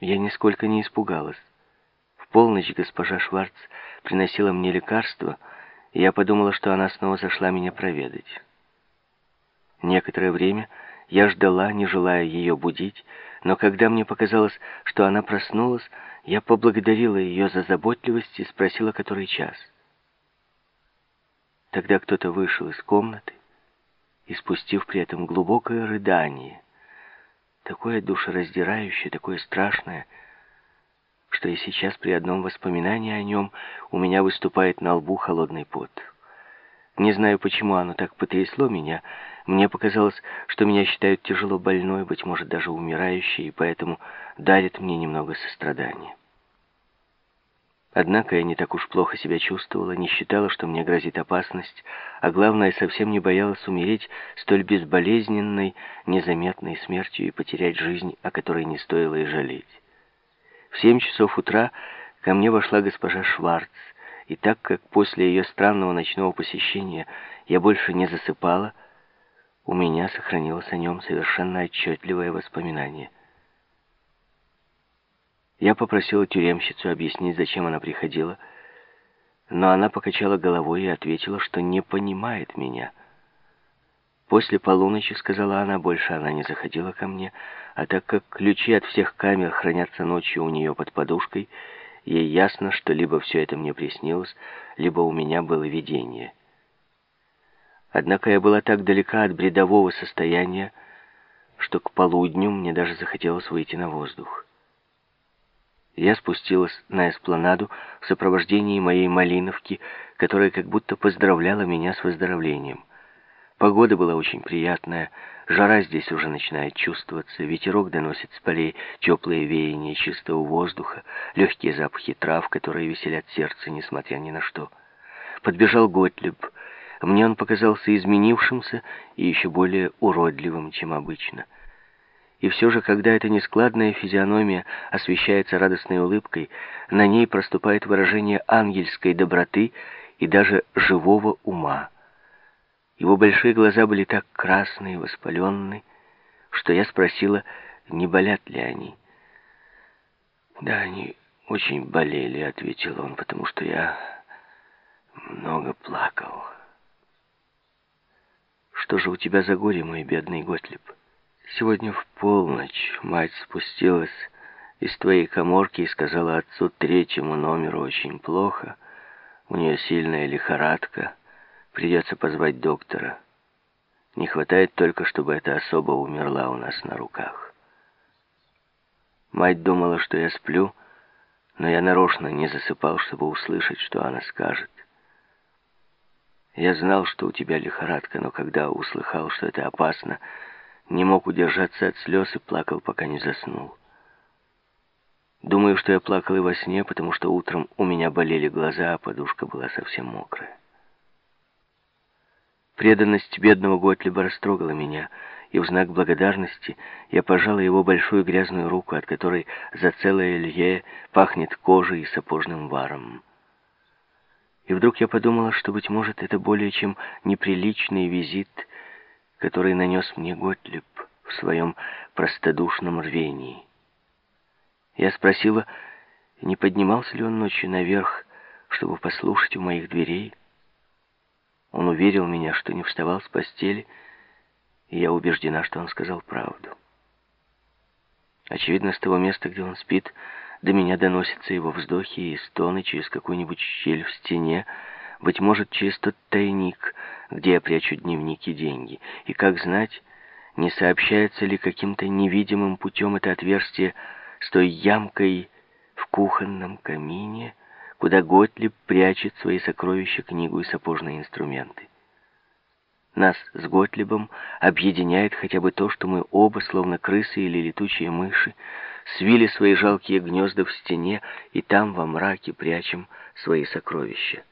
Я нисколько не испугалась. В полночь госпожа Шварц приносила мне лекарство, и я подумала, что она снова зашла меня проведать. Некоторое время я ждала, не желая ее будить, но когда мне показалось, что она проснулась, я поблагодарила ее за заботливость и спросила, который час. Тогда кто-то вышел из комнаты, испустив при этом глубокое рыдание, такое душераздирающее, такое страшное, что и сейчас при одном воспоминании о нем у меня выступает на лбу холодный пот. Не знаю, почему оно так потрясло меня. Мне показалось, что меня считают тяжело больной, быть может, даже умирающей, и поэтому дарят мне немного сострадания. Однако я не так уж плохо себя чувствовала, не считала, что мне грозит опасность, а главное, совсем не боялась умереть столь безболезненной, незаметной смертью и потерять жизнь, о которой не стоило и жалеть. В семь часов утра ко мне вошла госпожа Шварц, и так как после ее странного ночного посещения я больше не засыпала, у меня сохранилось о нем совершенно отчетливое воспоминание. Я попросила тюремщицу объяснить, зачем она приходила, но она покачала головой и ответила, что не понимает меня. После полуночи, сказала она, больше она не заходила ко мне, а так как ключи от всех камер хранятся ночью у нее под подушкой, Ей ясно, что либо все это мне приснилось, либо у меня было видение. Однако я была так далека от бредового состояния, что к полудню мне даже захотелось выйти на воздух. Я спустилась на эспланаду в сопровождении моей малиновки, которая как будто поздравляла меня с выздоровлением. Погода была очень приятная, жара здесь уже начинает чувствоваться, ветерок доносит с полей теплые веяния чистого воздуха, легкие запахи трав, которые веселят сердце, несмотря ни на что. Подбежал Готлиб. Мне он показался изменившимся и еще более уродливым, чем обычно. И все же, когда эта нескладная физиономия освещается радостной улыбкой, на ней проступает выражение ангельской доброты и даже живого ума. Его большие глаза были так красные воспаленные, что я спросила, не болят ли они. «Да, они очень болели», — ответил он, — «потому что я много плакал». «Что же у тебя за горе, мой бедный Готлиб?» «Сегодня в полночь мать спустилась из твоей коморки и сказала отцу третьему номеру очень плохо. У нее сильная лихорадка». Придется позвать доктора. Не хватает только, чтобы эта особа умерла у нас на руках. Мать думала, что я сплю, но я нарочно не засыпал, чтобы услышать, что она скажет. Я знал, что у тебя лихорадка, но когда услыхал, что это опасно, не мог удержаться от слез и плакал, пока не заснул. Думаю, что я плакал и во сне, потому что утром у меня болели глаза, а подушка была совсем мокрая. Преданность бедного Готлиба растрогала меня, и в знак благодарности я пожала его большую грязную руку, от которой за целое лье пахнет кожей и сапожным варом. И вдруг я подумала, что, быть может, это более чем неприличный визит, который нанес мне Готлиб в своем простодушном рвении. Я спросила, не поднимался ли он ночью наверх, чтобы послушать у моих дверей, он уверил меня, что не вставал с постели, и я убеждена, что он сказал правду. Очевидно, с того места, где он спит, до меня доносятся его вздохи и стоны через какую-нибудь щель в стене, быть может, через тот тайник, где я прячу дневники деньги. И как знать, не сообщается ли каким-то невидимым путем это отверстие с той ямкой в кухонном камине, куда Готлиб прячет свои сокровища, книгу и сапожные инструменты. Нас с Готлибом объединяет хотя бы то, что мы оба, словно крысы или летучие мыши, свили свои жалкие гнезда в стене и там во мраке прячем свои сокровища.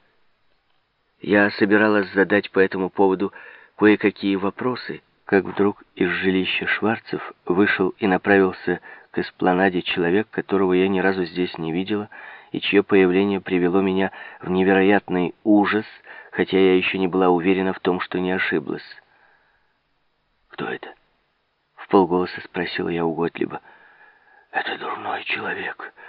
Я собиралась задать по этому поводу кое-какие вопросы, как вдруг из жилища Шварцев вышел и направился к эспланаде человек, которого я ни разу здесь не видела, и чье появление привело меня в невероятный ужас, хотя я еще не была уверена в том, что не ошиблась. «Кто это?» — в полголоса спросила я у Готлиба. «Это дурной человек»,